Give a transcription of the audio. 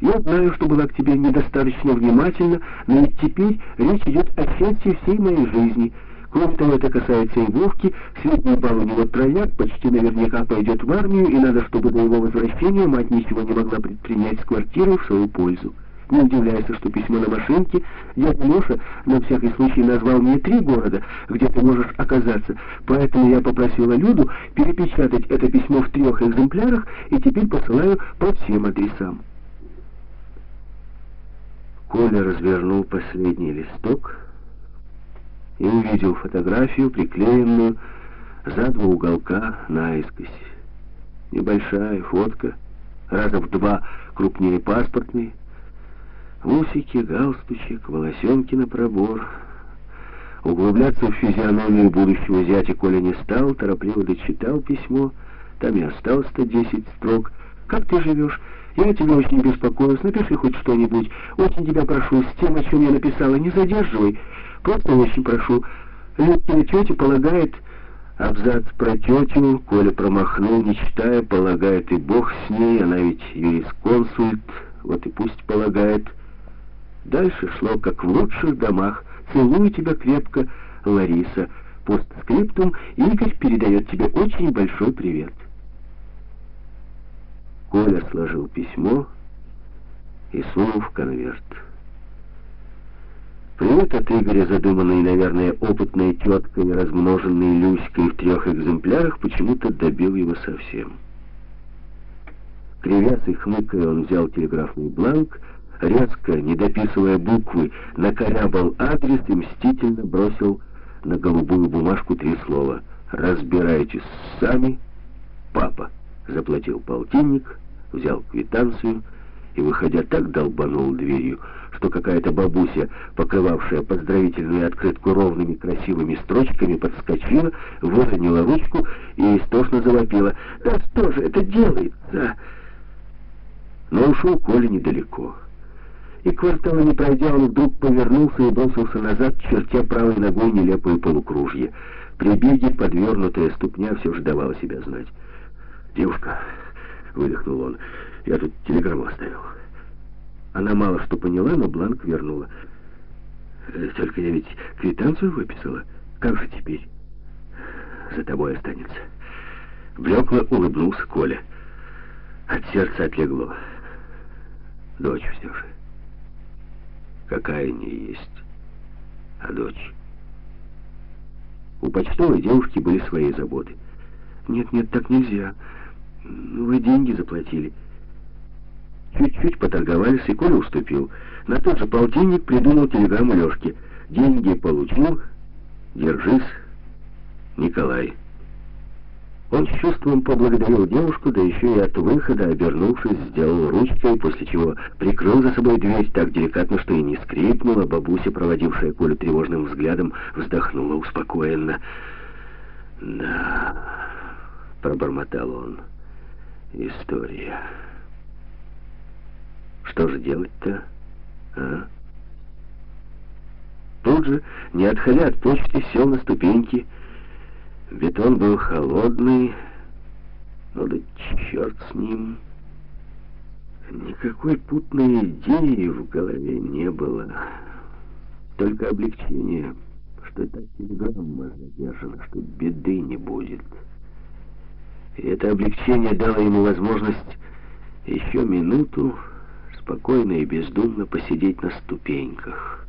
Я знаю, что была к тебе недостаточно внимательна, но ведь теперь речь идет о счастье всей моей жизни. Кроме того, это касается и Вовки. Средний балл у него трояк, почти наверняка пойдет в армию, и надо, чтобы до его возвращения мать ничего не могла предпринять с квартирой в свою пользу. Не удивляйся, что письмо на машинке. Дядя Леша на всякий случай назвал мне три города, где ты можешь оказаться, поэтому я попросила Люду перепечатать это письмо в трех экземплярах и теперь посылаю по всем адресам. Коля развернул последний листок и увидел фотографию, приклеенную за два уголка наискось. Небольшая фотка, раза в два крупнее паспортной, усики, галстучек, волосенки на пробор. Углубляться в физиономию будущего зятя Коля не стал, торопливо дочитал письмо, там и осталось-то десять строк. «Как ты живешь?» Я тебя очень беспокоюсь. Напиши хоть что-нибудь. Очень тебя прошу, с тем, о чем я написала, не задерживай. Просто очень прошу. Людкина тетя полагает... Абзац про тетю Коля промахнул, не читая, полагает и Бог с ней, она ведь юрисконсульт, вот и пусть полагает. Дальше шло, как в лучших домах. «Целую тебя крепко, Лариса». Постскриптум Игорь передает тебе очень большой привет. Коля сложил письмо и сунул в конверт. Привет от Игоря, задуманный, наверное, опытной теткой, размноженной Люськой в трех экземплярах, почему-то добил его совсем. Кривясь и хмыкая, он взял телеграфный бланк, резко, не дописывая буквы, накорябал адрес и мстительно бросил на голубую бумажку три слова «Разбирайтесь сами, папа» заплатил полтинник, взял квитанцию и, выходя, так долбанул дверью, что какая-то бабуся, покрывавшая поздравительную открытку ровными красивыми строчками, подскочила, выронила ручку и истошно завопила. «Да что же это делается?» Но ушел Коля недалеко. И квартала не пройдя, он вдруг повернулся и бросился назад, чертя правой ногой нелепое полукружье. При беге подвернутая ступня все же давала себя знать. «Девушка», — выдохнул он, — «я тут телеграмму оставил». Она мало что поняла, но бланк вернула. «Э, «Только я ведь квитанцию выписала. Как же теперь?» «За тобой останется». Блекло улыбнулся Коля. От сердца отлегло. Дочь все же. Какая не есть, а дочь. У почтовой девушки были свои заботы. «Нет, нет, так нельзя». Вы деньги заплатили. Чуть-чуть поторговались, и Коля уступил. На тот же полтинник придумал телеграмму Лешке. Деньги получил, держись, Николай. Он с чувством поблагодарил девушку, да еще и от выхода, обернувшись, сделал ручкой, после чего прикрыл за собой дверь так деликатно, что и не скрипнула. Бабуся, проводившая Колю тревожным взглядом, вздохнула успокоенно. «Да...» — пробормотал он история. Что же делать-то, а? Тут же, не отходя от почты, сел на ступеньки. Бетон был холодный, ну да черт с ним. Никакой путной идеи в голове не было. Только облегчение, что эта телеграмма задержана, что беды не будет. И это облегчение дало ему возможность еще минуту спокойно и бездумно посидеть на ступеньках.